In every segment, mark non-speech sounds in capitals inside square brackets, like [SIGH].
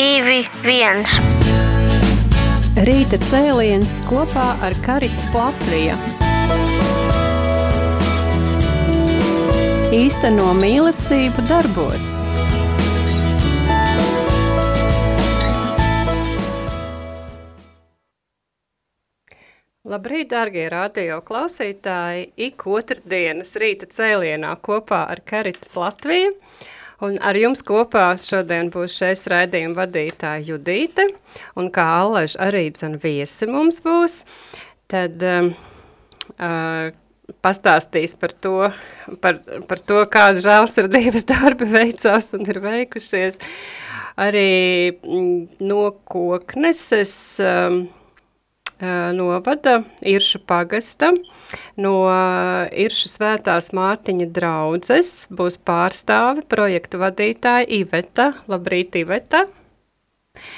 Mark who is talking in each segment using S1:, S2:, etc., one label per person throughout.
S1: divi, viens.
S2: Rīta cēliens kopā ar Karitas Latviju. Īsteno mīlestību darbos. Labrīt, dārgie radio klausītāji! Ik otrdienas rīta cēlienā kopā ar Karitas Latviju. Un ar jums kopā šodien būs šais raidījuma vadītāja Judīte, un kā Allaž arī dzen viesi mums būs, tad uh, pastāstīs par to, par, par to kādas žēlsirdības [LAUGHS] darbi veicās un ir veikušies. Arī mm, no kokneses um, novada Iršu pagasta, no Iršu svētās Mārtiņa draudzes būs pārstāve projektu vadītāja Iveta. Labrīt, Iveta!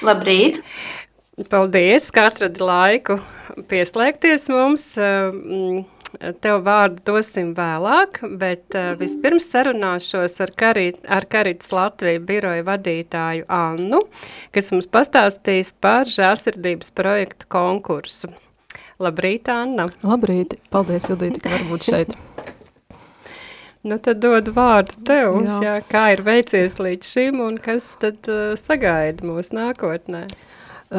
S3: Labrīt!
S2: Paldies, ka atradi laiku pieslēgties mums tev vārdu dosim vēlāk, bet uh, vispirms sarunāšos ar, Karit, ar Karitas Latviju biroju vadītāju Annu, kas mums pastāstīs par žāsirdības projektu konkursu. Labrīt, Anna!
S4: Labrīt! Paldies, Judīti, ka var būt šeit! [LAUGHS]
S2: Nu, tad dodu vārdu tev, jā. Jā, kā ir veicies līdz šim un kas tad uh, sagaida mūsu nākotnē.
S4: Eh,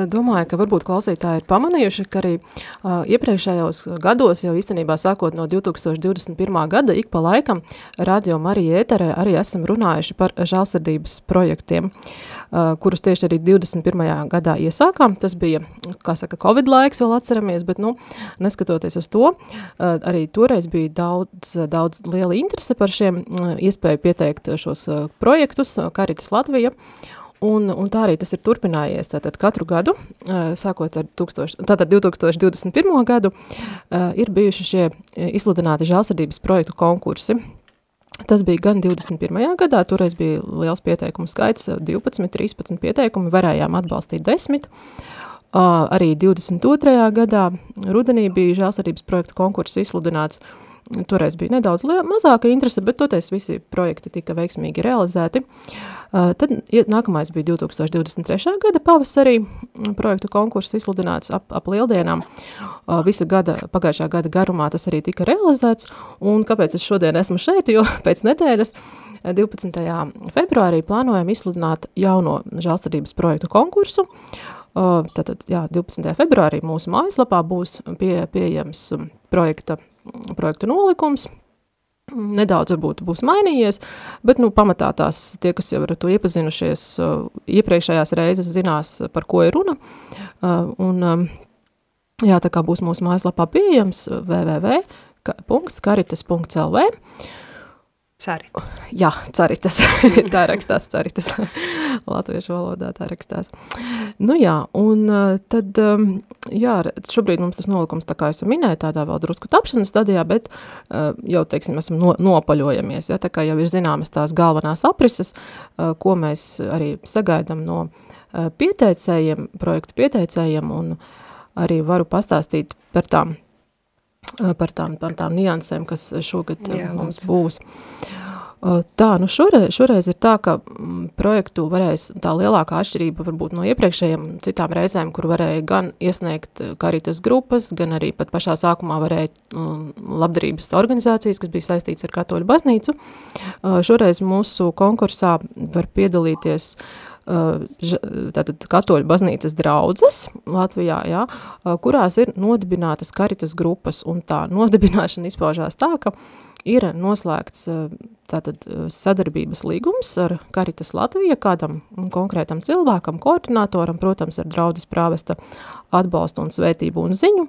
S4: domāju, ka varbūt klausītāji ir pamanījuši, ka arī uh, iepriekšējos gados, jau īstenībā sākot no 2021. gada, ik pa laikam radio Marija ēterē arī esam runājuši par žālsirdības projektiem, uh, kurus tieši arī 21. gadā iesākām. Tas bija, kā saka, Covid laiks vēl atceramies, bet, nu, neskatoties uz to, uh, arī toreiz bija daudz, daudz liela interese par šiem uh, iespēju pieteikt šos uh, projektus, Karitas Latvija, Un, un tā arī tas ir turpinājies. Tātad katru gadu, sākot ar 1000, tātad 2021. gadu, ir bijuši šie izsludināti žēlsirdības projektu konkursi. Tas bija gan 21. gadā, toreiz bija liels pieteikumu skaits, 12, 13 pieteikumi, varējām atbalstīt 10. Arī 22. gadā rudenī bija žēlsirdības projektu konkurss izsludināts, Toreiz bija nedaudz mazāka interese, bet toties visi projekti tika veiksmīgi realizēti. Uh, tad nākamais bija 2023. gada pavasarī, projektu konkurss izsludināts ap, ap lieldienām. Uh, visa gada, pagājušā gada garumā tas arī tika realizēts, un kāpēc es šodien esmu šeit, jo [LAUGHS] pēc nedēļas 12. februārī plānojam izsludināt jauno žālstādības projektu konkursu, Tātad, jā, 12. februārī mūsu mājaslapā būs pie, pieejams projekta projektu nolikums. Nedaudz varbūt būs mainījies, bet nu, pamatā tās tie, kas jau ar to iepazinušies uh, iepriekšējās reizes, zinās, par ko ir runa. Uh, un, um, jā, tā kā būs mūsu mājaslapā pieejams www.karitas.lv.
S2: Caritas.
S4: Jā, caritas. [LAUGHS] tā rakstās caritas. [LAUGHS] Latviešu valodā tā rakstās. Nu jā, un uh, tad, um, jā, šobrīd mums tas nolikums, tā kā esam minēju, tādā vēl drusku tapšanas stadijā, bet uh, jau, teiksim, esam no, nopaļojamies, ja, tā kā jau ir zināmas tās galvenās aprises, uh, ko mēs arī sagaidam no pieteicējiem, projektu pieteicējiem, un arī varu pastāstīt par tām par tām, par tām niansēm, kas šogad Jā, mums būs. Tā, nu šoreiz, šoreiz ir tā, ka mm, projektu varēs, tā lielākā atšķirība varbūt no iepriekšējiem citām reizēm, kur varēja gan iesniegt karitas grupas, gan arī pat pašā sākumā varēja mm, labdarības organizācijas, kas bija saistīts ar katoļu baznīcu. Šoreiz mūsu konkursā var piedalīties uh, tātad katoļu baznīcas draudzes Latvijā, jā, kurās ir nodibinātas karitas grupas, un tā nodibināšana izpaužās tā, ka ir noslēgts tātad sadarbības līgums ar Karitas Latvija kādam konkrētam cilvēkam, koordinatoram, protams, ar draudzes prāvesta atbalstu un svētību un ziņu,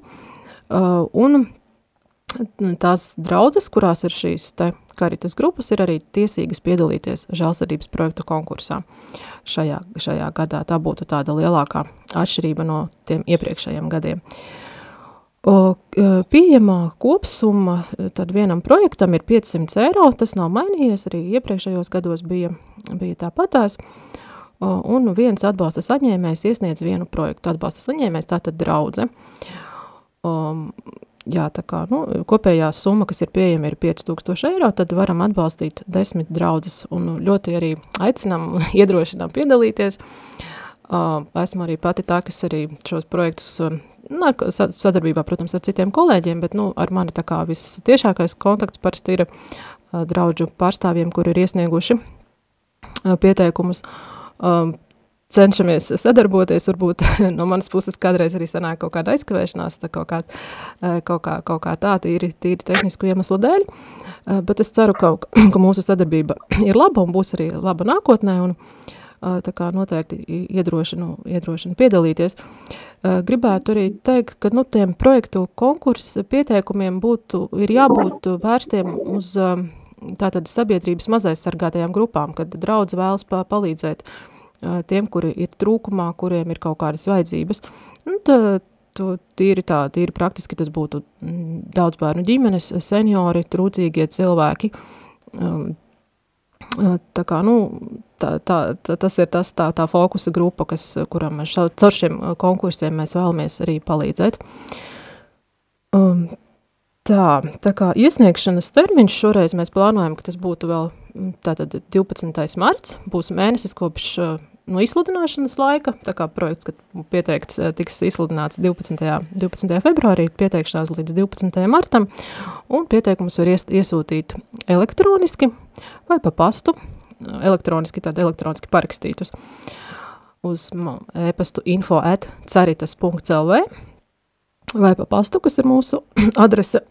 S4: un tās draudzes, kurās ir šīs te karitas grupas, ir arī tiesīgas piedalīties žēlsirdības projektu konkursā šajā, šajā gadā. Tā būtu tāda lielākā atšķirība no tiem iepriekšējiem gadiem. O, pieejamā kopsumma tad vienam projektam ir 500 eiro, tas nav mainījies, arī iepriekšējos gados bija, bija tāpatās. Un viens atbalsta saņēmējs iesniedz vienu projektu. Atbalsta saņēmējs tātad draudze. Um, jā, tā kā, nu, kopējā summa, kas ir pieejama, ir 5000 eiro, tad varam atbalstīt desmit draudzes un ļoti arī aicinām, [LAUGHS] iedrošinām piedalīties. Esmu arī pati tā, kas arī šos projektus nu, sadarbībā, protams, ar citiem kolēģiem, bet nu, ar mani tā kā viss tiešākais kontakts parasti ir draudžu pārstāvjiem, kuri ir iesnieguši pieteikumus. Cenšamies sadarboties, varbūt no manas puses kādreiz arī sanāk kaut kāda aizkavēšanās, tā kaut kā, kaut kā, kaut kā tā, tīri, tīri tehnisku iemeslu dēļ, bet es ceru, ka, ka mūsu sadarbība ir laba un būs arī laba nākotnē, un uh, tā kā noteikti iedrošinu, iedrošinu piedalīties. Gribētu arī teikt, ka nu, tiem projektu konkursu pieteikumiem būtu, ir jābūt vērstiem uz tātad sabiedrības mazaizsargātajām grupām, kad draudz vēlas palīdzēt tiem, kuri ir trūkumā, kuriem ir kaut kādas vajadzības. Nu, tā, to tīri tā, tīri praktiski tas būtu daudz bērnu ģimenes, seniori, trūcīgie cilvēki, Tā kā, nu, tā, tā, tā, tas ir tas, tā, tā fokusa grupa, kas, kuram caur šiem konkursiem mēs vēlamies arī palīdzēt. Um, tā, tā kā iesniegšanas termiņš šoreiz mēs plānojam, ka tas būtu vēl tātad 12. marts, būs mēnesis kopš no izsludināšanas laika, tā kā projekts, kad pieteikts, tiks izsludināts 12. 12. februārī, pieteikšanās līdz 12. martam, un pieteikums var ies, iesūtīt elektroniski vai pa pastu, elektroniski, tad elektroniski parakstītus uz e-pastu info at caritas.lv vai pa pastu, kas ir mūsu [CLEARS THROAT] adrese,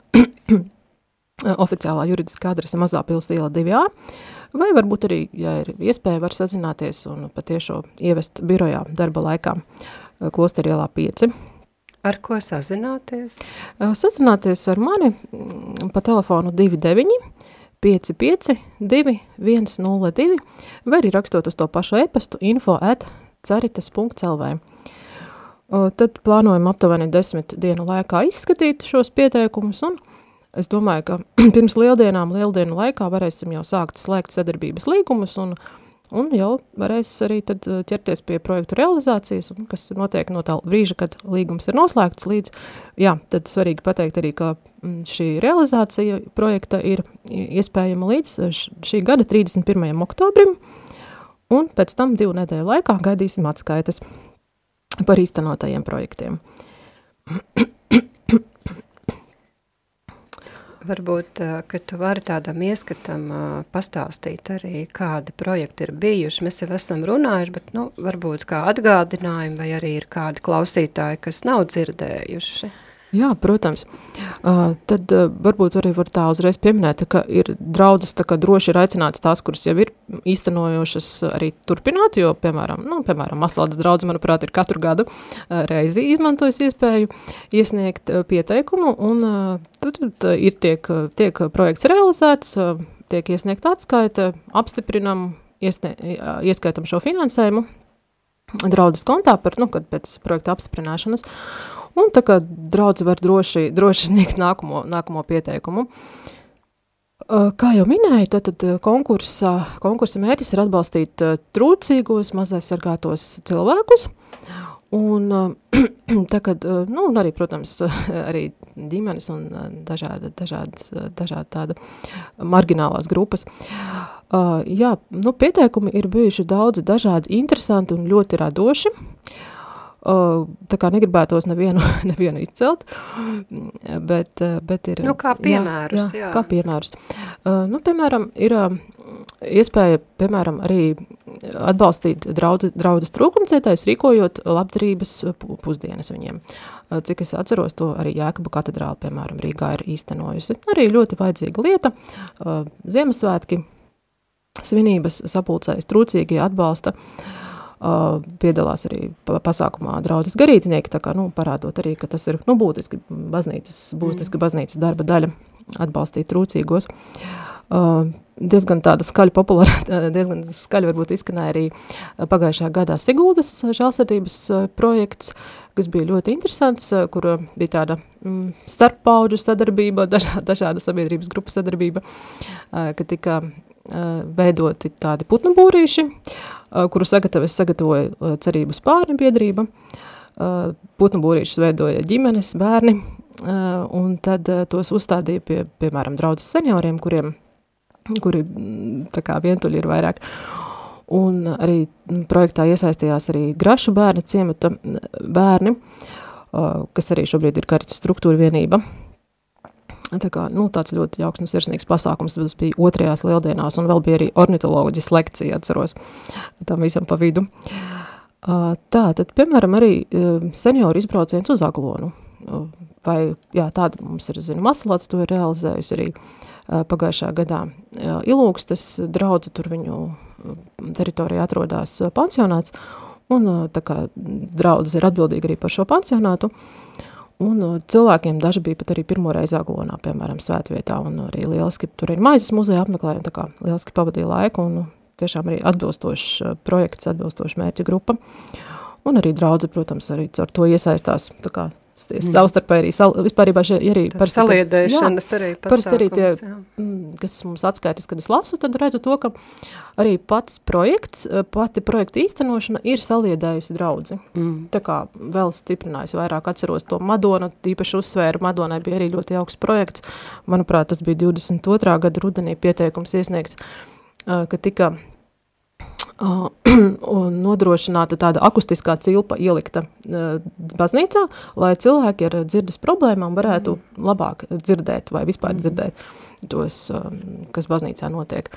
S4: oficiālā juridiskā adrese Mazā pils iela 2A, vai varbūt arī, ja ir iespēja, var sazināties un patiešo ievest birojā darba laikā eh, Klosterielā 5.
S2: Ar ko sazināties?
S4: Eh, sazināties ar mani mm, pa telefonu 29 55 2102 vai arī rakstot uz to pašu e-pastu info at caritas.lv. Tad plānojam aptuveni desmit dienu laikā izskatīt šos pieteikumus un uh, Es domāju, ka [CLEARS THROAT] pirms lieldienām, lieldienu laikā varēsim jau sākt slēgt sadarbības līgumus un, un jau varēs arī tad eh, ķerties pie projektu realizācijas, kas notiek no tā brīža, kad līgums ir noslēgts līdz, jā, tad svarīgi pateikt arī, ka mm, šī realizācija projekta ir iespējama līdz šī gada 31. oktobrim, un pēc tam divu nedēļu laikā gaidīsim atskaitas par īstenotajiem projektiem. [CLEARS THROAT]
S2: Varbūt, ka tu vari tādam ieskatam pastāstīt arī, kādi projekti ir bijuši. Mēs jau esam runājuši, bet nu, varbūt kā atgādinājumi vai arī ir kādi klausītāji, kas nav dzirdējuši.
S4: Jā, protams. Uh, tad uh, varbūt arī var tā uzreiz pieminēt, ka ir draudzes tā kā droši ir aicināts tās, kuras jau ir īstenojošas arī turpināt, jo, piemēram, nu, piemēram, Maslādas draudze, manuprāt, ir katru gadu uh, reizi izmantojas iespēju iesniegt uh, pieteikumu, un uh, tad, tad ir tiek, tiek projekts realizēts, uh, tiek iesniegt atskaita, apstiprinam, iesnie, ieskaitam šo finansējumu draudzes kontā par, nu, kad pēc projekta apstiprināšanas, Un tā kā draudz var droši, droši sniegt nākamo, nākamo pieteikumu. Kā jau minēju, tad, tad konkursa, konkursa mērķis ir atbalstīt trūcīgos, mazaizsargātos cilvēkus, un [CLEARS THROAT] tā kad, nu, un arī, protams, [LAUGHS] arī ģimenes un dažāda, dažādas, dažāda tāda marginālās grupas. Jā, nu, pieteikumi ir bijuši daudzi dažādi interesanti un ļoti radoši, Tā kā negribētos nevienu, [LAUGHS] nevienu izcelt, bet, bet ir...
S2: Nu, kā piemērus, jā. jā,
S4: jā. Kā piemērus. Nu, piemēram, ir iespēja, piemēram, arī atbalstīt draudzes, draudzes trūkumcietājus, rīkojot labdarības pusdienas viņiem. Cik es atceros, to arī Jēkabu katedrāla, piemēram, Rīgā ir īstenojusi. Arī ļoti vajadzīga lieta. Ziemassvētki, svinības sapulcējas trūcīgie atbalsta uh, Uh, piedalās arī pasākumā draudzes garīdznieki, tā kā, nu, parādot arī, ka tas ir, nu, būtiski baznīcas, būtiski baznīcas darba daļa atbalstīt trūcīgos. Uh, diezgan tāda skaļa populāra, [LAUGHS] diezgan skaļa varbūt izskanēja arī pagājušā gadā Siguldas žālsirdības projekts, kas bija ļoti interesants, kur bija tāda mm, starppauģu sadarbība, [LAUGHS] dažā, dažāda sabiedrības grupu sadarbība, ka tika veidoti tādi putnu būrīši, kuru sagatavojas sagatavoja cerības pārni biedrība. Putnu būrīšus veidoja ģimenes, bērni, un tad tos uzstādīja pie, piemēram, draudzes senioriem, kuriem, kuri tā kā vientuļi ir vairāk. Un arī projektā iesaistījās arī Grašu bērni, ciemata bērni, kas arī šobrīd ir karitas struktūra vienība. Tā kā, nu, tāds ļoti jauks un sirsnīgs pasākums, tas bija otrajās lieldienās, un vēl bija arī ornitoloģijas lekcija, atceros, tam visam pa vidu. Tā, tad, piemēram, arī senioru izbrauciens uz Aglonu. Vai, jā, tāda mums ir, zinu, Masalāts to ir realizējusi arī pagājušā gadā. Ilūkstes draudze, tur viņu teritorijā atrodas pansionāts, un tā kā draudzes ir atbildīga arī par šo pansionātu, un cilvēkiem daži bija pat arī pirmo reizi Aglonā, piemēram, svētvietā, un arī lieliski tur ir maizes muzeja apmeklējumi, tā kā lieliski pavadīja laiku, un tiešām arī atbilstošs projekts, atbilstoša mērķa grupa, un arī draudze, protams, arī ar to iesaistās, tā kā Mm. Savstarpēji arī, sal, šie arī
S2: par saliedēšanas
S4: jā,
S2: arī
S4: pastākums. Parasti arī tie, jā. Mm, kas mums atskaitas, kad es lasu, tad redzu to, ka arī pats projekts, pati projekta īstenošana ir saliedējusi draudzi. Mm. Tā kā vēl stiprinājusi vairāk atceros to Madonu, tīpaši uzsvēru, Madonai bija arī ļoti jauks projekts. Manuprāt, tas bija 22. gada rudenī pieteikums iesniegts, ka tika [CLEARS THROAT] un nodrošināta tāda akustiskā cilpa ielikta baznīcā, lai cilvēki ar dzirdes problēmām varētu mm. labāk dzirdēt vai vispār mm. dzirdēt tos, kas baznīcā notiek.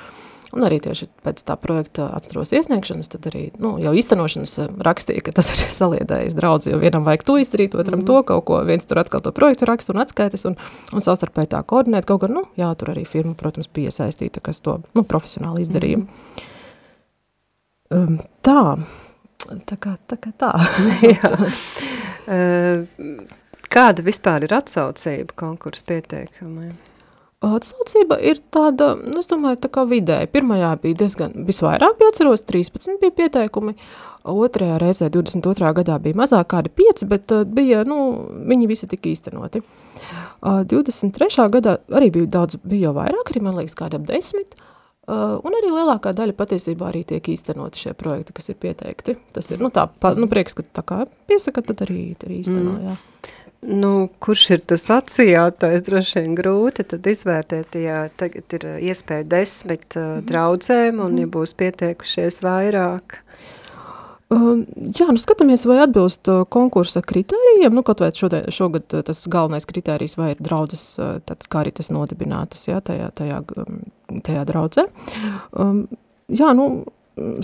S4: Un arī tieši pēc tā projekta atceros iesniegšanas, tad arī nu, jau īstenošanas rakstīja, ka tas [LAUGHS] ir saliedējis draudz, jo vienam vajag to izdarīt, otram mm. to kaut ko, viens tur atkal to projektu raksta un atskaitas un, un savstarpēji tā koordinēt, kaut gan, nu, jā, tur arī firma, protams, bija iesaistīta, kas to, nu, profesionāli izdarīja. Mm. Um, tā, tā kā tā. Kā tā. [LAUGHS]
S2: uh, [LAUGHS] kāda vispār ir atsaucība konkursu pieteikumiem?
S4: Atsaucība ir tāda, nu, es domāju, tā kā vidēji. Pirmajā bija diezgan, visvairāk bija atceros, 13 bija pieteikumi, otrajā reizē 22. gadā bija mazāk kādi 5, bet uh, bija, nu, viņi visi tika īstenoti. Uh, 23. gadā arī bija daudz, bija jau vairāk, arī man liekas kādi ap 10, Uh, un arī lielākā daļa patiesībā arī tiek īstenoti šie projekti, kas ir pieteikti. Tas ir, nu tā, nu prieks, ka tā kā piesaka, tad arī, arī īsteno, mm. jā.
S2: Nu, kurš ir tas atsijātais, droši vien grūti, tad izvērtēt, ja tagad ir iespēja desmit uh, draudzēm, un ja būs pieteikušies vairāk. Uh,
S4: jā, nu skatāmies, vai atbilst konkursa kritērijiem, nu kaut vai šodien, šogad tas galvenais kritērijs, vai ir draudzes, tad kā arī tas nodibinātas, jā, tajā, tajā, tajā draudzē. Um, jā, nu,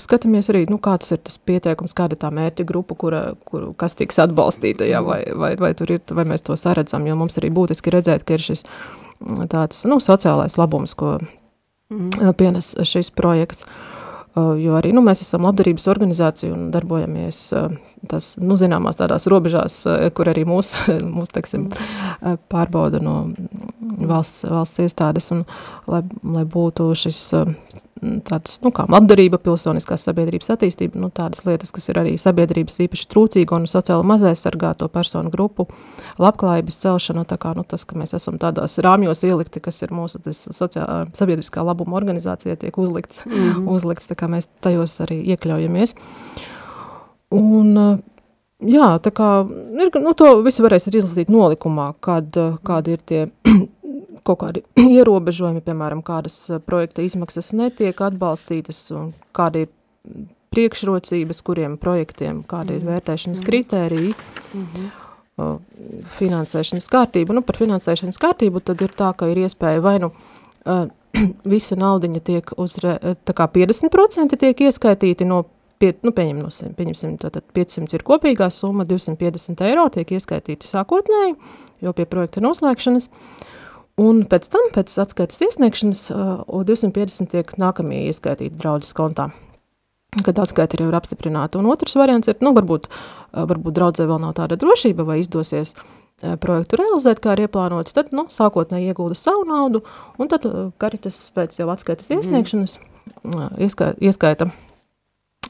S4: skatāmies arī, nu, kāds ir tas pieteikums, kāda tā mērķa grupa, kura, kur, kas tiks atbalstīta, jā, vai, vai, vai tur ir, vai mēs to saredzam, jo mums arī būtiski redzēt, ka ir šis tāds, nu, sociālais labums, ko mm. pienes šis projekts. Uh, jo arī nu, mēs esam labdarības organizācija un darbojamies uh, tas, nu, zināmās tādās robežās, uh, kur arī mūs, [LAUGHS] mūs teksim, pārbauda no valsts, valsts iestādes, un lai, lai būtu šis tāds, nu, kā labdarība, pilsoniskās sabiedrības attīstība, nu, tādas lietas, kas ir arī sabiedrības īpaši trūcīga un sociāli mazaisargāto personu grupu labklājības celšana, tā kā, nu, tas, ka mēs esam tādās rāmjos ielikti, kas ir mūsu tas sociālā, sabiedriskā labuma organizācija, tiek uzlikts, mm -hmm. uzlikts, tā kā mēs tajos arī iekļaujamies. Un, jā, tā kā, ir, nu, to visu varēs izlasīt nolikumā, kad, kādi ir tie kaut kādi [CLEARS THROAT] ierobežojumi, piemēram, kādas eh, projekta izmaksas netiek atbalstītas un kādi ir priekšrocības, kuriem projektiem, kādi ir mhm. vērtēšanas mm -hmm. kritēriji, mm -hmm. finansēšanas kārtība. Nu, par finansēšanas kārtību tad ir tā, ka ir iespēja vai nu uh, [CLEARS THROAT] visa naudiņa tiek uz, tā kā 50% tiek ieskaitīti no pie, nu, pieņem, no, pieņemsim, tātad 500 ir kopīgā summa, 250 eiro tiek ieskaitīti sākotnēji, jo pie projekta noslēgšanas. Uh, Un pēc tam, pēc atskaites iesniegšanas, uh, 250 tiek nākamie ieskaitīti draudzes kontā, kad atskaita ir jau apstiprināta. Un otrs variants ir, nu, varbūt, varbūt draudzē vēl nav tāda drošība, vai izdosies projektu realizēt, kā ir ieplānots, tad, nu, sākotnēji iegulda savu naudu, un tad karitas pēc jau atskaites mhm. iesniegšanas uh, ieska, ieskaita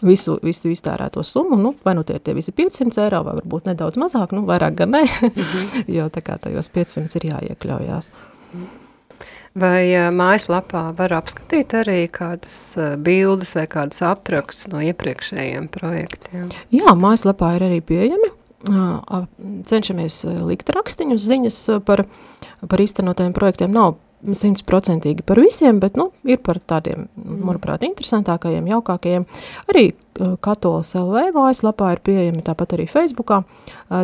S4: visu, visu iztērēto summu, nu, vai nu tie ir tie visi 500 eiro, vai varbūt nedaudz mazāk, nu, vairāk gan ne, mm -hmm. [LAUGHS] jo tā kā tajos 500 ir jāiekļaujās.
S2: Vai mājaslapā var apskatīt arī kādas bildes vai kādas aprakstus no iepriekšējiem projektiem?
S4: Jā, mājaslapā ir arī pieejami. Cenšamies likt rakstiņus ziņas par, par iztenotajiem projektiem. Nav simtprocentīgi par visiem, bet, nu, ir par tādiem, manuprāt, interesantākajiem, jaukākajiem. Arī Katolas LV mājaslapā ir pieejami, tāpat arī Facebookā.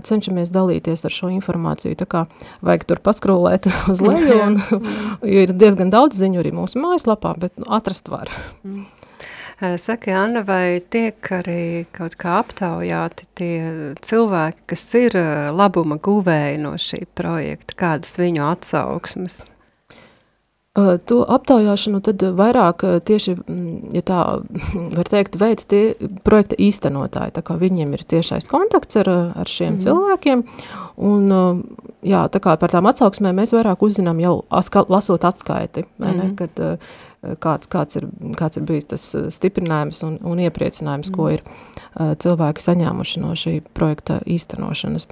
S4: Cenšamies dalīties ar šo informāciju, tā kā vajag tur paskrūlēt [LAUGHS] uz leju, [LAUGHS] un, jo [LAUGHS] ir diezgan daudz ziņu arī mūsu mājaslapā, bet nu, atrast var. Mm.
S2: Saka, Anna, vai tiek arī kaut kā aptaujāti tie cilvēki, kas ir labuma guvēji no šī projekta, kādas viņu atsauksmes?
S4: To aptaujāšanu tad vairāk tieši, ja tā [LAUGHS] var teikt, veids tie projekta īstenotāji, tā kā viņiem ir tiešais kontakts ar, ar šiem mm. cilvēkiem, un jā, tā kā par tām atsauksmēm mēs vairāk uzzinām jau aska, lasot atskaiti, mm. ne, kad kāds, kāds, ir, kāds ir bijis tas stiprinājums un, un iepriecinājums, mm. ko ir uh, cilvēki saņēmuši no šī projekta īstenošanas.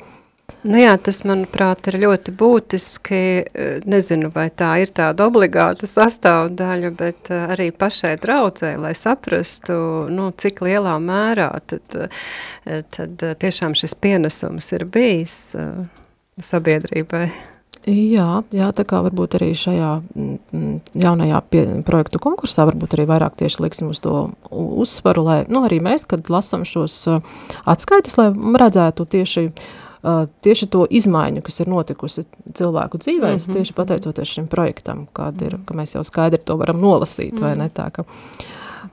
S2: Nu jā, tas, manuprāt, ir ļoti būtiski. Nezinu, vai tā ir tāda obligāta sastāvdaļa, bet arī pašai draudzē, lai saprastu, nu, cik lielā mērā tad, tad tiešām šis pienesums ir bijis sabiedrībai.
S4: Jā, jā, tā kā varbūt arī šajā mm, mm, jaunajā pie, projektu konkursā varbūt arī vairāk tieši liksim uz to uzsvaru, lai, nu, arī mēs, kad lasam šos atskaites, lai redzētu tieši, uh, tieši to izmaiņu, kas ir notikusi cilvēku dzīvēs, mm -hmm. tieši pateicoties šim projektam, kāda ir, ka mēs jau skaidri to varam nolasīt, mm -hmm. vai ne tā, ka...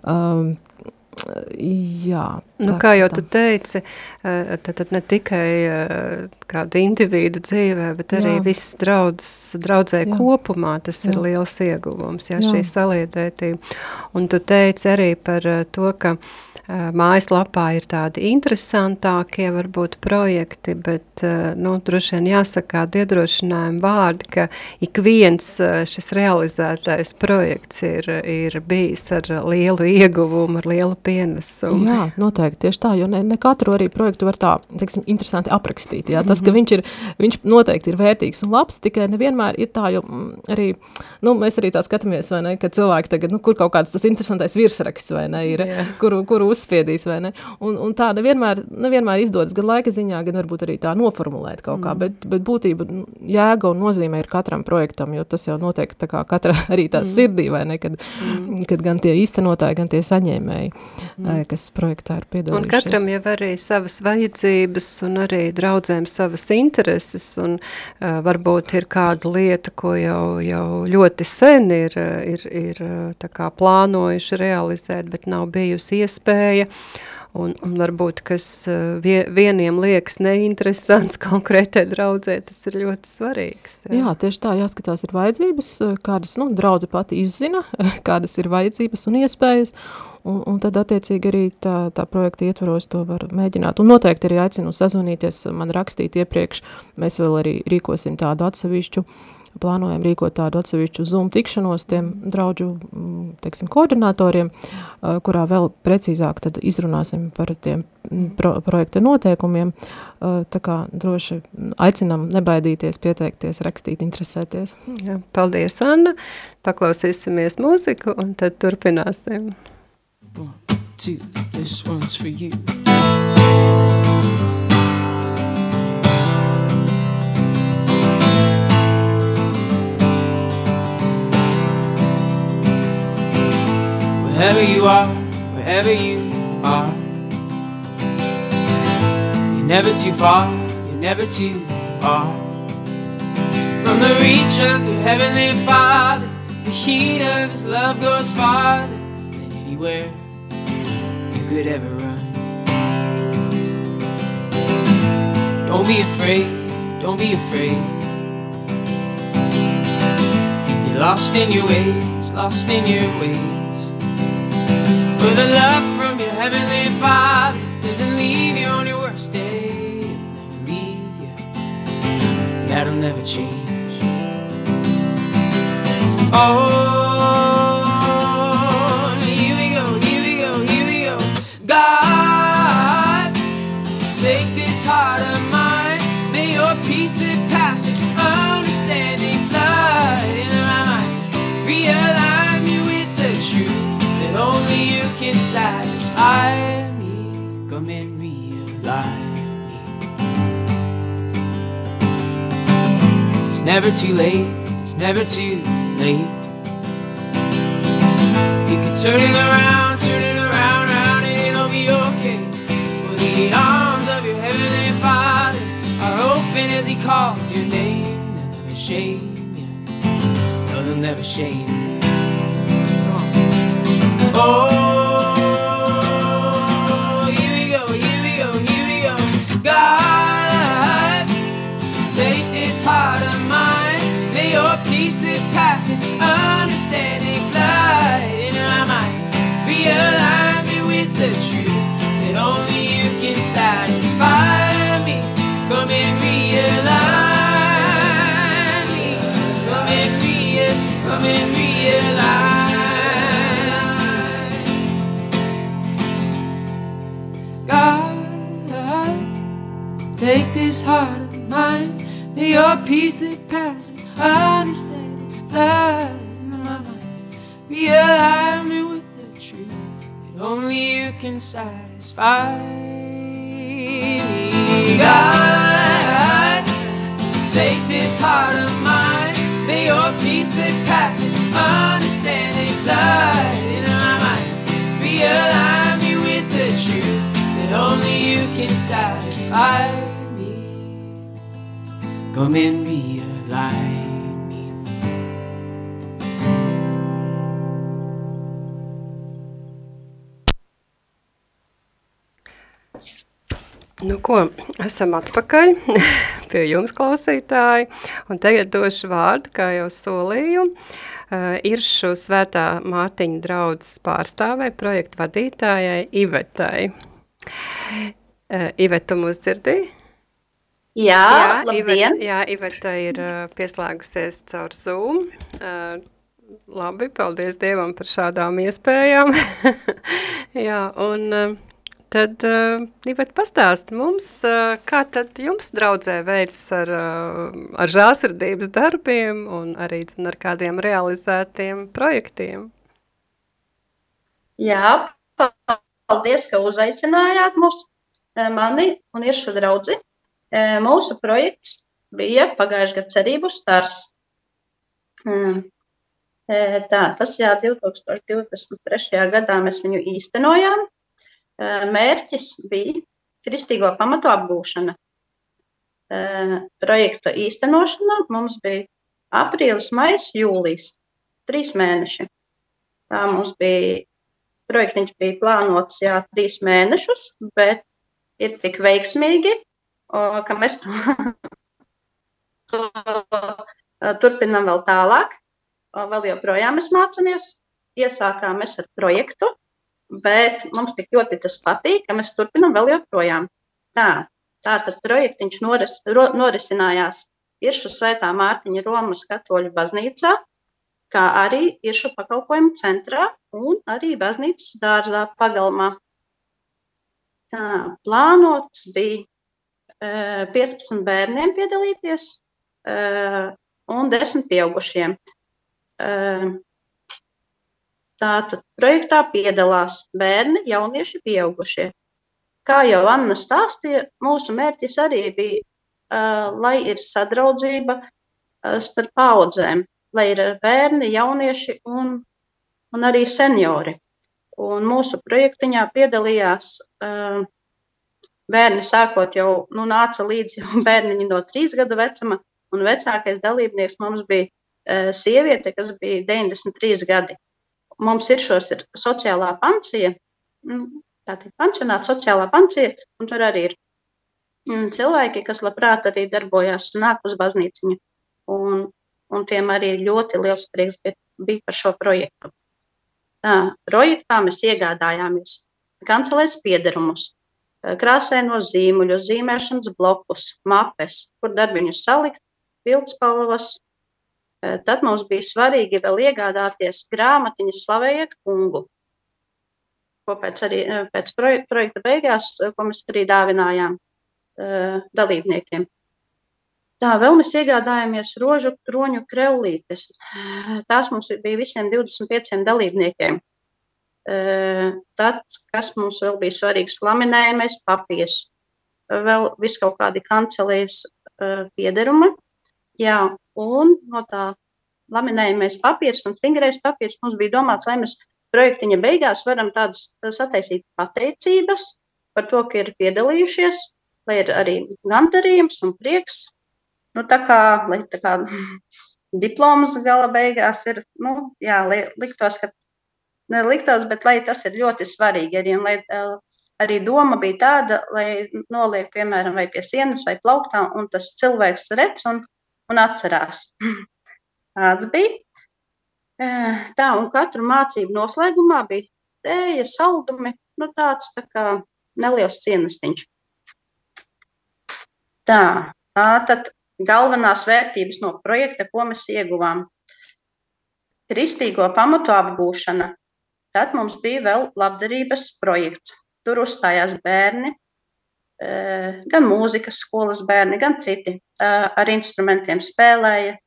S4: Um, Jā.
S2: Nu, tā, kā jau tā. tu teici, tad, tad ne tikai kādu individu dzīvē, bet arī jā. viss draudzes, draudzē jā. kopumā tas jā. ir liels ieguvums, jā, jā. šī saliedētība. Un tu teici arī par to, ka uh, mājaslapā ir tādi interesantākie varbūt projekti, bet, nu, droši vien jāsaka iedrošinājumi vārdi, ka ik viens šis realizētais projekts ir, ir bijis ar lielu ieguvumu, ar lielu pienesumu.
S4: Jā, noteikti, tieši tā, jo ne, ne katru arī projektu var tā, teiksim, interesanti aprakstīt, jā, tas, ka mhm. viņš ir, viņš noteikti ir vērtīgs un labs, tikai nevienmēr ir tā, jo mm, arī, nu, mēs arī tā skatāmies, vai ne, ka cilvēki tagad, nu, kur kaut kāds tas interesantais virsraksts, vai ne, ir, yeah. kuru, kuru uzspiedīs? Un, un tā nevienmēr, nevienmēr izdodas gan laika ziņā, gan varbūt arī tā noformulēt kaut kā, mm. bet, bet būtība jēga un nozīme ir katram projektam, jo tas jau notiek tā kā katra [LAUGHS] arī tā mm. sirdī, vai ne, kad, mm. kad gan tie īstenotāji, gan tie saņēmēji, mm. kas projektā ir piedalījušies.
S2: Un katram jau arī savas vajadzības un arī draudzēm savas intereses, un uh, varbūt ir kāda lieta, ko jau, jau ļoti sen ir, ir, ir tā kā plānojuši realizēt, bet nav bijusi iespēja iespēja, un, un varbūt, kas eh, vieniem liekas neinteresants [LAUGHS] konkrētai draudzē, tas ir ļoti svarīgs.
S4: Jā, jā tieši tā, jāskatās ir vajadzības, kādas, nu, draudze pati izzina, [LAUGHS] kādas ir vajadzības un iespējas, Un, un tad, attiecīgi, arī tā, tā projekta ietvaros to var mēģināt. Un noteikti arī aicinu sazvanīties, man rakstīt iepriekš. Mēs vēl arī rīkosim tādu atsevišķu plānojam rīkot tādu atsevišķu Zoom tikšanos tiem draudžu, mm, teiksim, koordinatoriem, kurā vēl precīzāk tad izrunāsim par tiem mm, pro, projekta noteikumiem. Tā kā droši aicinam nebaidīties, pieteikties, rakstīt, interesēties.
S2: Jā, paldies, Anna! Paklausīsimies mūziku un tad turpināsim. One, two, this one's for you. Wherever you are, wherever you are, you're never too far, you're never too far from the reach of your heavenly Father. The heat of His love goes farther than anywhere you could ever run. Don't be afraid, don't be afraid. If You're lost in your ways, lost in your ways. With a love from your heavenly Father doesn't leave you on your worst day. It'll never leave you. That'll never change. Oh, can satisfy me. Come and realign me. It's never too late
S1: it's never too late. You can turn it around, turn it around, around, and it'll be okay. For the arms of your heavenly Father are open as He calls your name. They'll never shame you. No, they'll never shame you. Oh, peace that passes understanding glide in my mind. Realign me with the truth that only you can satisfy me. Come and realign me. Come and real, come and realign. God, take this heart of mine. May your peace can satisfy me. God, take this heart of mine. May your peace that passes understanding fly in my mind. Realign me with the truth that only you can satisfy me. Come and realign
S2: Nu, ko, esam atpakaļ [LAUGHS] pie jums, klausītāji. Un tagad došu vārdu, kā jau solīju, uh, Iršu svētā Mārtiņa draudzes pārstāvē, projektu vadītājai Ivetai. Uh, Iveta, tu mūs dzirdī?
S3: Jā, jā
S2: Iveta,
S3: labdien!
S2: jā, Iveta ir uh, pieslēgusies caur Zoom. Uh, labi, paldies Dievam par šādām iespējām. [LAUGHS] jā, un... Uh, Tad, uh, Iveta, pastāsti mums, uh, kā tad jums draudzē veids ar, uh, ar žāsirdības darbiem un arī ar kādiem realizētiem projektiem?
S3: Jā, paldies, ka uzaicinājāt mūs, mani un iešu draudzi. Mūsu projekts bija pagājušajā gadā cerību stars. Tā, tas jā, 2023. gadā mēs viņu īstenojām. Mērķis bija kristīgo pamatu apgūšana. Projekta īstenošana mums bija aprīlis, maijs, jūlijs. Trīs mēneši. Tā mums bija, projektiņš bija plānots, jā, trīs mēnešus, bet ir tik veiksmīgi, ka mēs to, [LAUGHS] to turpinām vēl tālāk. Vēl joprojām mēs mācāmies. Iesākām mēs ar projektu, bet mums tik ļoti tas patīk, ka mēs turpinām vēl joprojām. Tā, tā tad projektiņš noris, ro, norisinājās Iršu svētā Mārtiņa Romas katoļu baznīcā, kā arī Iršu pakalpojumu centrā un arī baznīcas dārzā pagalmā. Tā, plānots bija e, 15 bērniem piedalīties e, un 10 pieaugušiem. E, Tātad projektā piedalās bērni, jaunieši, pieaugušie. Kā jau Anna stāstīja, mūsu mērķis arī bija, uh, lai ir sadraudzība uh, starp paudzēm, lai ir bērni, jaunieši un, un arī seniori. Un mūsu projektiņā piedalījās uh, bērni sākot jau, nu, nāca līdzi jau [LAUGHS] bērniņi no trīs gadu vecuma, un vecākais dalībnieks mums bija uh, sieviete, kas bija 93 gadi mums ir šos ir sociālā pancija, tātad pansionāta sociālā pancija, un tur arī ir cilvēki, kas labprāt arī darbojās un nāk uz baznīciņu. Un, un tiem arī ļoti liels prieks bija par šo projektu. Tā, projektā mēs iegādājāmies kancelēs piederumus, krāsainos zīmuļus, zīmēšanas blokus, mapes, kur darbiņus salikt, pildspalvas, Tad mums bija svarīgi vēl iegādāties grāmatiņas Slavējiet kungu, ko pēc, arī, pēc projekta beigās, ko mēs arī dāvinājām dalībniekiem. Tā vēl mēs iegādājāmies rožu kroņu krellītes. Tās mums bija visiem 25 dalībniekiem. Tad, kas mums vēl bija svarīgs, laminējamais papīrs, vēl viskaut kādi kancelējas piederumi, Jā, un no tā laminējamais papīrs un stingrais papīrs. Mums bija domāts, lai mēs projektiņa beigās varam tādas sataisīt pateicības par to, ka ir piedalījušies, lai ir arī gandarījums un prieks. Nu, tā kā, lai tā kā [LAUGHS] diploms gala beigās ir, nu, jā, lai liktos, ka neliktos, bet lai tas ir ļoti svarīgi arī, un lai arī doma bija tāda, lai noliek, piemēram, vai pie sienas vai plauktā, un tas cilvēks redz un, un atcerās. Tāds bija. Tā, un katru mācību noslēgumā bija tēja, saldumi, nu tāds tā kā neliels cienestiņš. Tā, tā tad galvenās vērtības no projekta, ko mēs ieguvām. Kristīgo pamatu apgūšana. Tad mums bija vēl labdarības projekts. Tur uzstājās bērni, gan mūzikas skolas bērni, gan citi ar instrumentiem spēlēja,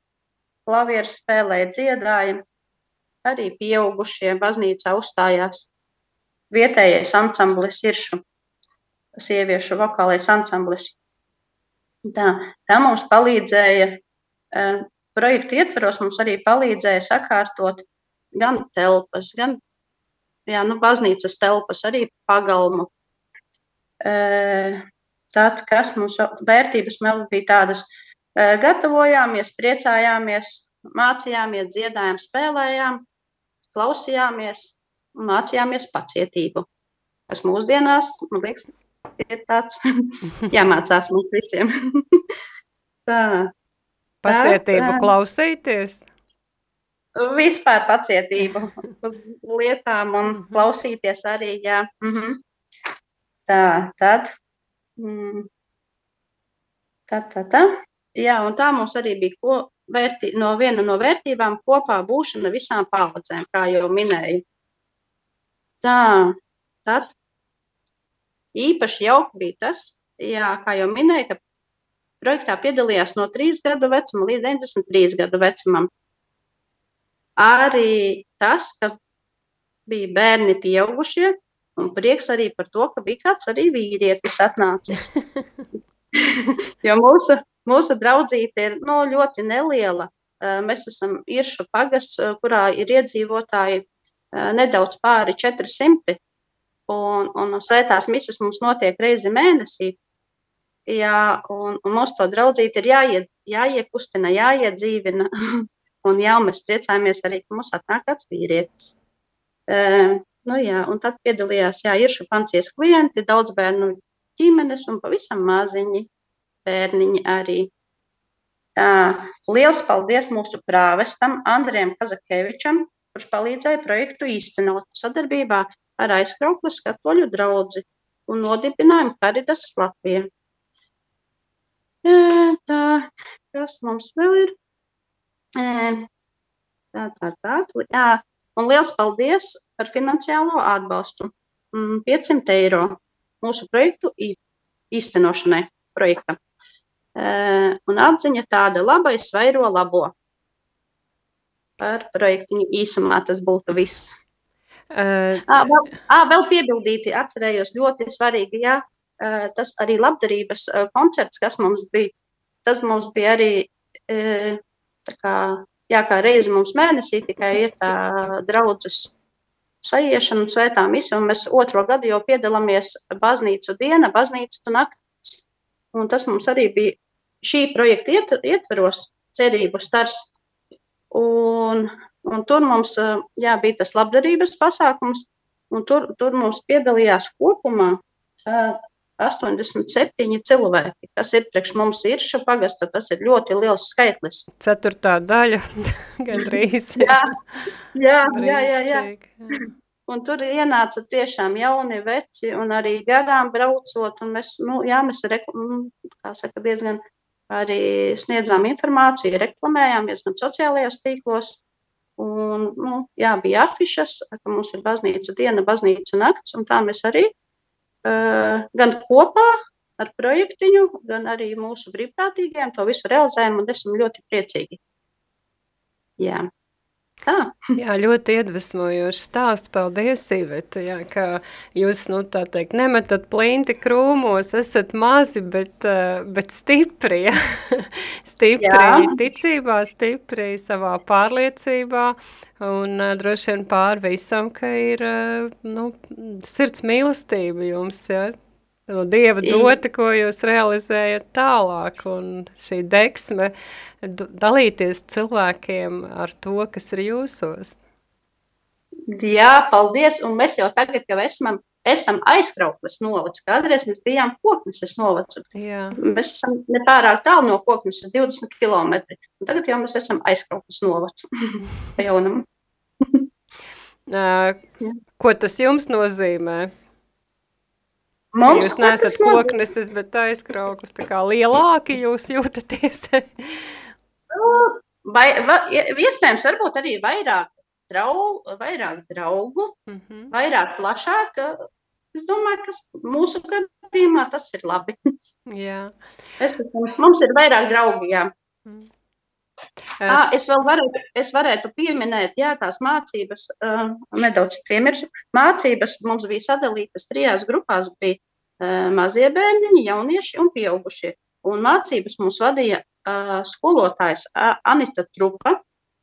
S3: klavieru spēlēja, dziedāja arī pieaugušie baznīcā uzstājās. Vietējais ansamblis ir šo sieviešu vokālais ansamblis. Tā, tā mums palīdzēja, projekta ietveros mums arī palīdzēja sakārtot gan telpas, gan jā, nu, baznīcas telpas, arī pagalmu. Tad, kas mums vērtības vēl bija tādas, gatavojāmies, priecājāmies, mācījāmies, dziedājām, spēlējām, klausījāmies un mācījāmies pacietību. Kas mūsdienās, man liekas, ir tāds [LAUGHS] jāmācās mums visiem. [LAUGHS] tā.
S2: Pacietību tā, klausīties?
S3: Vispār pacietību [LAUGHS] uz lietām un mhm. klausīties arī, jā. -hmm. Tā, tad. Mm, tā, tā, tā. Jā, un tā mums arī bija ko, vērtī, no viena no vērtībām kopā būšana visām paudzēm, kā jau minēju. Tā, tad īpaši jauki bija tas, jā, kā jau minēju, ka projektā piedalījās no 3 gadu vecuma līdz 93 gadu vecumam. Arī tas, ka bija bērni pieaugušie, un prieks arī par to, ka bija kāds arī vīrietis atnācis. [LAUGHS] jo mūsu Mūsu draudzīte ir no, nu, ļoti neliela. Mēs esam Iršu pagasts, kurā ir iedzīvotāji nedaudz pāri 400. Un, un svētās misijas mums notiek reizi mēnesī. Jā, un, un mums to draudzīti ir jāie, jāiekustina, jāiedzīvina. [LAUGHS] Un jā, mēs priecājamies arī, ka mums atnāk kāds vīrietis. Nu jā, un tad piedalījās jā, Iršu pancijas klienti, daudz bērnu ģimenes un pavisam maziņi bērniņi arī. Tā, liels paldies mūsu prāvestam Andrejam Kazakevičam, kurš palīdzēja projektu īstenot sadarbībā ar aizkrauklas katoļu draudzi un nodibinājumu Karitas Latvija. Tā, kas mums vēl ir? Tā, tā, tā. Jā, un liels paldies par finansiālo atbalstu. 500 mm, eiro mūsu projektu īstenošanai projektam. Un atziņa tāda labais vairo labo. Par projektiņu īsumā tas būtu viss. Uh, à, vēl, à, vēl piebildīti, atcerējos ļoti svarīgi, jā, tas arī labdarības koncerts, kas mums bija, tas mums bija arī, kā, jā, kā reizi mums mēnesī tikai ir tā draudzes sajiešana un svētā misija, un mēs otro gadu jau piedalāmies baznīcu diena, baznīcu nakts, un tas mums arī bija šī projekta ietveros cerību stars. Un, un tur mums jā, bija tas labdarības pasākums, un tur, tur mums piedalījās kopumā 87 cilvēki, kas ir priekš mums ir šo pagasta, tas ir ļoti liels skaitlis.
S2: Ceturtā daļa, [LAUGHS] gandrīz.
S3: jā, jā, jā, jā, jā. Un tur ienāca tiešām jauni veci un arī garām braucot, un mēs, nu, jā, mēs, rekl, nu, kā saka, diezgan arī sniedzām informāciju, reklamējāmies gan sociālajos tīklos. Un, nu, jā, bija afišas, ka mums ir baznīca diena, baznīca nakts, un tā mēs arī gan kopā ar projektiņu, gan arī mūsu brīvprātīgiem to visu realizējam, un esam ļoti priecīgi. Jā. Tā. [LAUGHS]
S2: Jā, ļoti iedvesmojoši stāsts. Paldies, Iveta, jā, ka jūs, nu, tā teikt, nemetat plinti krūmos, esat mazi, bet, eh, bet stipri, jā. [LAUGHS] stipri jā. ticībā, stipri savā pārliecībā un uh, droši vien pār visam, ka ir, uh, nu, sirds mīlestība jums, jā, no Dieva dota, ko jūs realizējat tālāk, un šī deksme dalīties cilvēkiem ar to, kas ir jūsos.
S3: Jā, paldies, un mēs jau tagad jau esam, esam aizkrauklis novads, kādreiz mēs bijām kokneses novads. Jā. Mēs esam nepārāk tālu no kokneses, 20 kilometri, un tagad jau mēs esam aizkrauklis novads [LAUGHS] pa jaunam.
S2: Ko tas jums nozīmē?
S3: Mums
S2: jūs neesat kokneses, bet aizkrauklis, tā kā lielāki jūs jūtaties.
S3: vai, vai, iespējams, varbūt arī vairāk, draugu, vairāk draugu, mm -hmm. vairāk plašāk. Es domāju, ka mūsu gadījumā tas ir labi.
S2: Jā.
S3: Es, mums ir vairāk draugi, jā. Mm. Es... À, es vēl varētu, es varētu pieminēt, jā, tās mācības, uh, nedaudz piemirsu. Mācības mums bija sadalītas trijās grupās. Bija mazie bērniņi, jaunieši un pieaugušie. Un mācības mums vadīja uh, skolotājs Anita Trupa,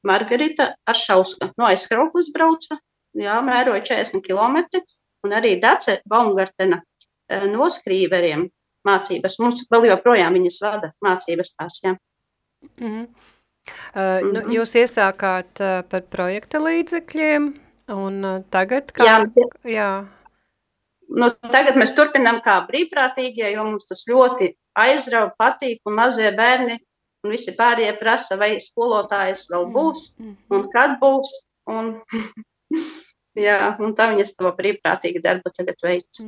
S3: Margarita Aršauska no aizkrauklis brauca, jā, mēroja 40 km, un arī Dace Baumgartena uh, no skrīveriem mācības. Mums vēl joprojām viņas vada mācības tās, jā.
S2: Mm -hmm. Uh, nu, jūs iesākāt uh, par projekta līdzekļiem, un uh, tagad kā... Jā, jā
S3: nu, tagad mēs turpinām kā brīvprātīgie, jo mums tas ļoti aizrauga, patīk, un mazie bērni un visi pārējie prasa, vai skolotājs vēl būs, un kad būs. Un, [LAUGHS] jā, un tā viņas to brīvprātīgi darbu tagad veic.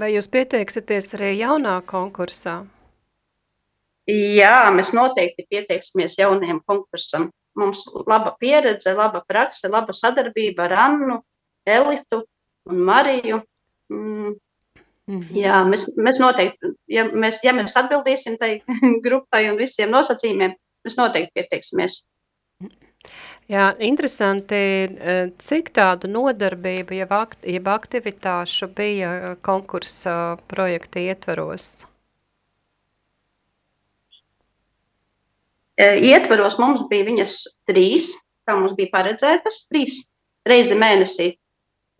S2: Vai jūs pieteiksieties arī jaunā konkursā?
S3: Jā, mēs noteikti pieteiksimies jaunajam konkursam. Mums laba pieredze, laba prakse, laba sadarbība ar Annu, Elitu un Mariju. Mm. -hmm. Jā, mēs, mēs noteikti, ja mēs, ja mēs atbildīsim tai [LAUGHS] grupai un visiem nosacījumiem, mēs noteikti pieteiksimies.
S2: Jā, interesanti, eh, cik tādu nodarbību, jeb aktivitāšu bija eh, konkursa projekta ietvaros?
S3: Ietvaros mums bija viņas trīs, kā mums bija paredzētas, trīs reizi mēnesī.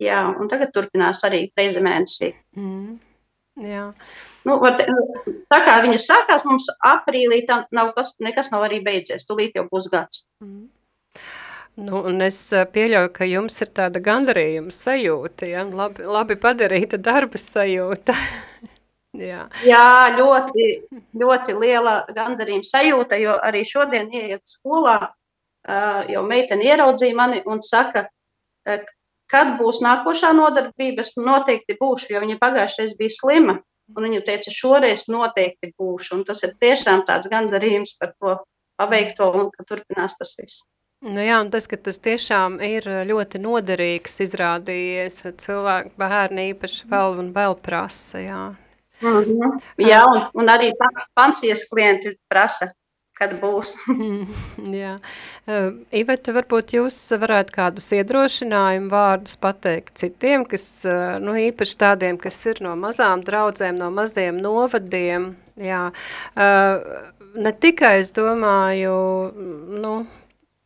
S3: Jā, un tagad turpinās arī reizi mēnesī. Mm,
S2: jā.
S3: Nu, var, tā kā viņas sākās, mums aprīlī tā nav kas, nekas nav arī beidzies. Tūlīt jau būs gads. Mm.
S2: Nu, un es eh, pieļauju, ka jums ir tāda gandarījuma sajūta, ja? labi, labi padarīta darba sajūta. [LAUGHS] Jā.
S3: Jā, ļoti, ļoti liela gandarījuma sajūta, jo arī šodien ieiet skolā, jau meitene ieraudzīja mani un saka, Kad būs nākošā nodarbība, es noteikti būšu, jo viņa pagājušajā bija slima. Un viņa teica, šoreiz noteikti būšu. Un tas ir tiešām tāds gandarījums par to paveikto un ka turpinās tas viss.
S2: Nu jā, un tas, ka tas tiešām ir ļoti noderīgs izrādījies, cilvēku bērni īpaši vēl un vēl prasa, jā.
S3: Mm -hmm. Jā, un, un arī pancijas klienti prasa, kad būs. [LAUGHS]
S2: Jā. Iveta, varbūt jūs varētu kādus iedrošinājumu vārdus pateikt citiem, kas, nu, īpaši tādiem, kas ir no mazām draudzēm, no maziem novadiem, jā. Ne tikai, es domāju, nu,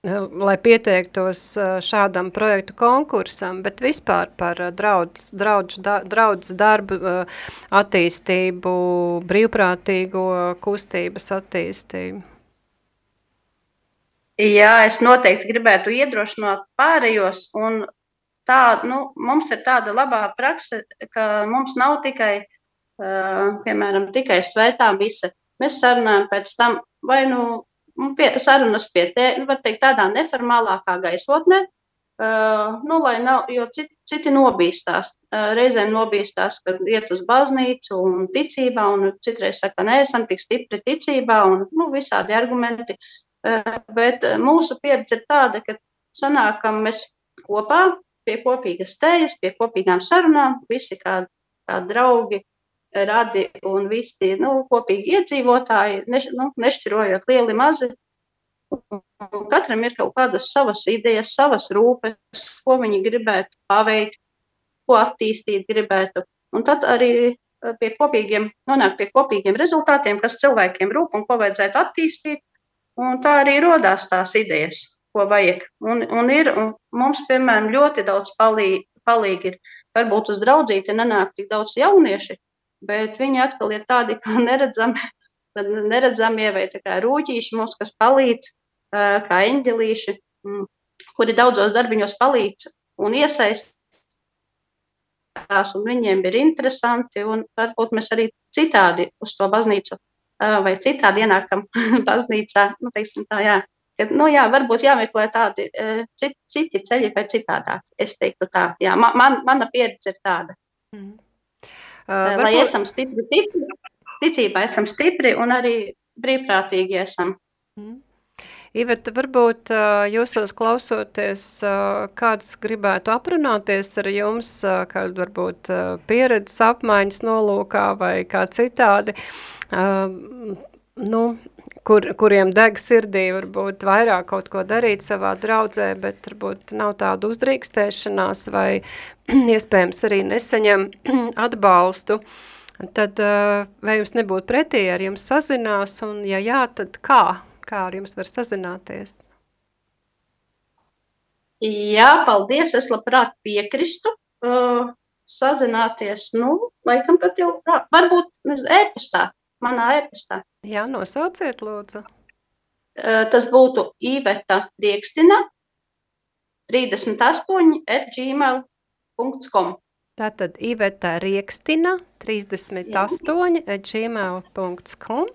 S2: lai pieteiktos šādam projektu konkursam, bet vispār par draudz, draudz, draudz darbu attīstību, brīvprātīgo kustības attīstību.
S3: Jā, es noteikti gribētu iedrošināt pārējos. Tā, nu, mums ir tāda labā prakse, ka mums nav tikai, uh, piemēram, tikai svētā visa. Mēs sarunājam pēc tam, vai nu pie, sarunas pie te, nu, var teikt, tādā neformālākā gaisotnē, uh, nu, lai nav, jo citi, citi nobīstās. Uh, reizēm nobīstās, kad iet uz baznīcu un ticībā, un citreiz saka, nē, esam tik stipri ticībā, un nu, visādi argumenti. Uh, bet mūsu pieredze ir tāda, ka sanākam mēs kopā pie kopīgas tējas, pie kopīgām sarunām, visi kā, kā draugi, radi un visi nu, kopīgi iedzīvotāji, neš, nu, nešķirojot lieli, mazi. Katram ir kaut kādas savas idejas, savas rūpes, ko viņi gribētu paveikt, ko attīstīt gribētu. Un tad arī eh, pie kopīgiem, nonāk pie kopīgiem rezultātiem, kas cilvēkiem rūp un ko vajadzētu attīstīt. Un tā arī rodās tās idejas, ko vajag. Un, un ir un mums, piemēram, ļoti daudz palīgi, palīgi ir. Varbūt uz draudzīti nenāk tik daudz jaunieši, bet viņi atkal ir tādi kā [LAUGHS] neredzami, neredzamie vai rūķīši mums, kas palīdz, kā eņģelīši, mm, kuri daudzos darbiņos palīdz un iesaist un viņiem ir interesanti, un varbūt mēs arī citādi uz to baznīcu vai citādi ienākam [LAUGHS] baznīcā, nu, teiksim tā, jā. Kad, nu, jā, varbūt jāmeklē tādi citi, citi ceļi vai citādāk. Es teiktu tā, jā, man, mana pieredze ir tāda. Mm. Uh, Lai varbūt... esam stipri, stipri, ticībā esam stipri un arī brīvprātīgi esam. Mm.
S2: Iveta, varbūt jūsos klausoties, kāds gribētu aprunāties ar jums, kādu varbūt pieredzes apmaiņas nolūkā vai kā citādi, nu, kur, kuriem deg sirdī varbūt vairāk kaut ko darīt savā draudzē, bet varbūt nav tādu uzdrīkstēšanās vai [CLEARS THROAT] iespējams arī nesaņem [CLEARS THROAT] atbalstu, tad vai jums nebūtu pretī ar jums sazinās un ja jā, tad kā? Kā ar jums var sazināties?
S3: Jā, paldies. Es labprāt piekristu uh, sazināties. Nu, laikam tad jau, varbūt e-pastā, manā e-pastā.
S2: Jā, nosauciet lūdzu.
S3: Tas būtu Iveta Riekstina 38 at gmail.com.
S2: Tātad Iveta Riekstina 38 at gmail.com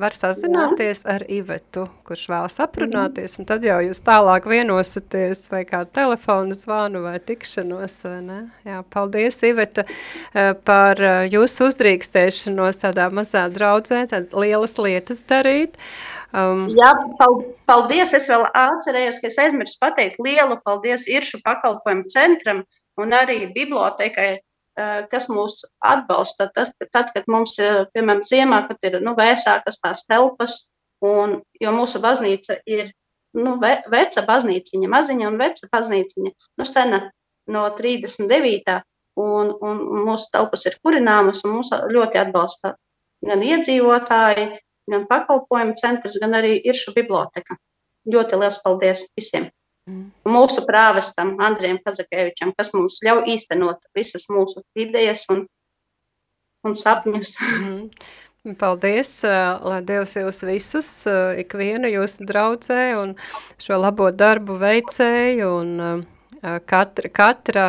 S2: var sazināties Jā. ar Ivetu, kurš vēlas aprunāties, un tad jau jūs tālāk vienosieties vai kā telefona zvanu vai tikšanos, vai ne? Jā, paldies, Iveta, eh, par eh, jūsu uzdrīkstēšanos tādā mazā draudzē, tad lielas lietas darīt.
S3: Um, Jā, paldies, es vēl atcerējos, ka es aizmirsu pateikt lielu paldies Iršu pakalpojumu centram un arī bibliotekai, kas mūs atbalsta. Tad, tad kad mums, piemēram, ziemā, kad ir nu, vēsākas tās telpas, un, jo mūsu baznīca ir nu, ve, veca baznīciņa, maziņa un veca baznīciņa, nu, sena no 39. Un, un mūsu telpas ir kurināmas, un mūs ļoti atbalsta gan iedzīvotāji, gan pakalpojumu centrs, gan arī ir šo biblioteka. Ļoti liels paldies visiem! Mūsu prāvestam, Andrijam Kazakēvičam, kas mums ļauj īstenot visas mūsu idejas un, un sapņus.
S2: Mm. Paldies, lai Dievs jūs visus, ikvienu jūsu draudzē un šo labo darbu veicēju un katra, katra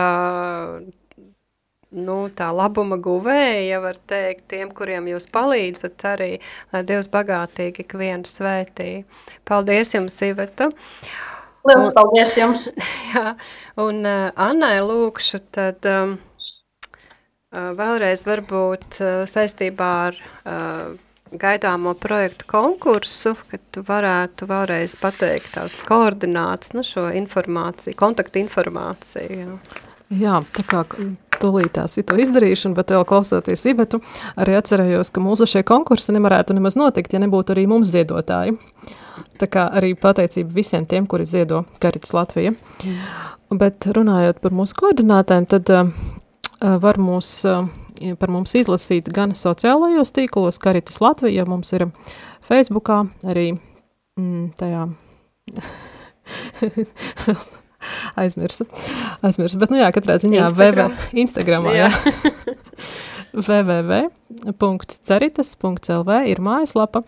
S2: nu, tā labuma guvēja, var teikt, tiem, kuriem jūs palīdzat arī, lai Dievs bagātīgi ikvienu svētī. Paldies jums, Iveta! Uh,
S3: Lielas un, paldies jums! [LAUGHS]
S2: Jā, un uh, Annai lūkšu tad um, uh, vēlreiz varbūt uh, saistībā ar uh, gaidāmo projektu konkursu, kad tu varētu vēlreiz pateikt tās koordinātas, nu šo informāciju, kontaktu informāciju. Jā.
S4: Jā, tā kā tūlītās ir to izdarīšana, bet vēl klausoties Ivetu, arī atcerējos, ka mūsu šie konkursi nevarētu nemaz notikt, ja nebūtu arī mums ziedotāji. Tā kā arī pateicība visiem tiem, kuri ziedo Karitas Latvija. Bet runājot par mūsu koordinātēm, tad uh, var mūs, uh, par mums izlasīt gan sociālajos tīklos, Karitas Latvija, mums ir Facebookā, arī mm, tajā [LAUGHS] aizmirsu, aizmirsu, bet nu jā, katrā ziņā Instagram. VV, Instagramā, jā. jā. [LAUGHS] www.ceritas.lv ir mājaslapa,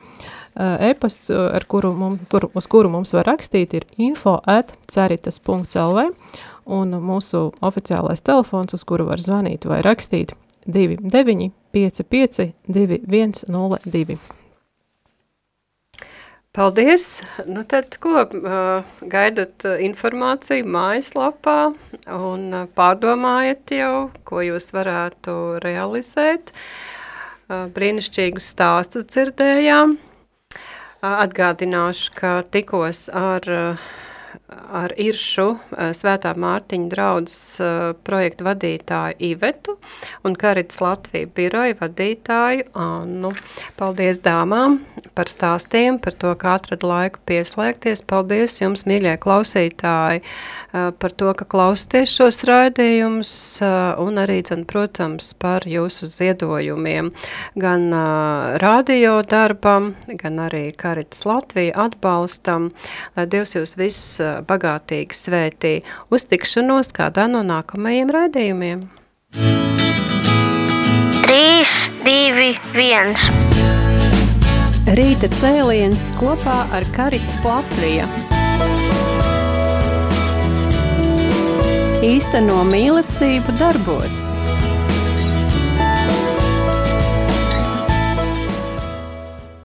S4: e-pasts, ar kuru mums, kur, uz kuru mums var rakstīt, ir info at ceritas.lv, un mūsu oficiālais telefons, uz kuru var zvanīt vai rakstīt, 29 55 2102.
S2: Paldies! Nu tad, ko gaidat informāciju mājaslapā un pārdomājat jau, ko jūs varētu realizēt. Brīnišķīgus stāstus dzirdējām. Atgādināšu, ka tikos ar ar Iršu uh, Svētā Mārtiņa draudzes uh, projektu vadītāju Ivetu un Karits Latviju biroju vadītāju Annu. Paldies dāmām par stāstījumu, par to, kā atrada laiku pieslēgties. Paldies jums, mīļie klausītāji, uh, par to, ka klausāties šos raidījumus un arī, dzen, protams, par jūsu ziedojumiem. Gan radio darbam, gan arī Karits Latviju atbalstam, lai Dievs jūs visus bagātīgi svētī. Uz tikšanos kādā no nākamajiem raidījumiem.
S5: 3, 2, 1.
S2: Rīta cēliens kopā ar Karitas Latviju. Īsteno mīlestību darbos.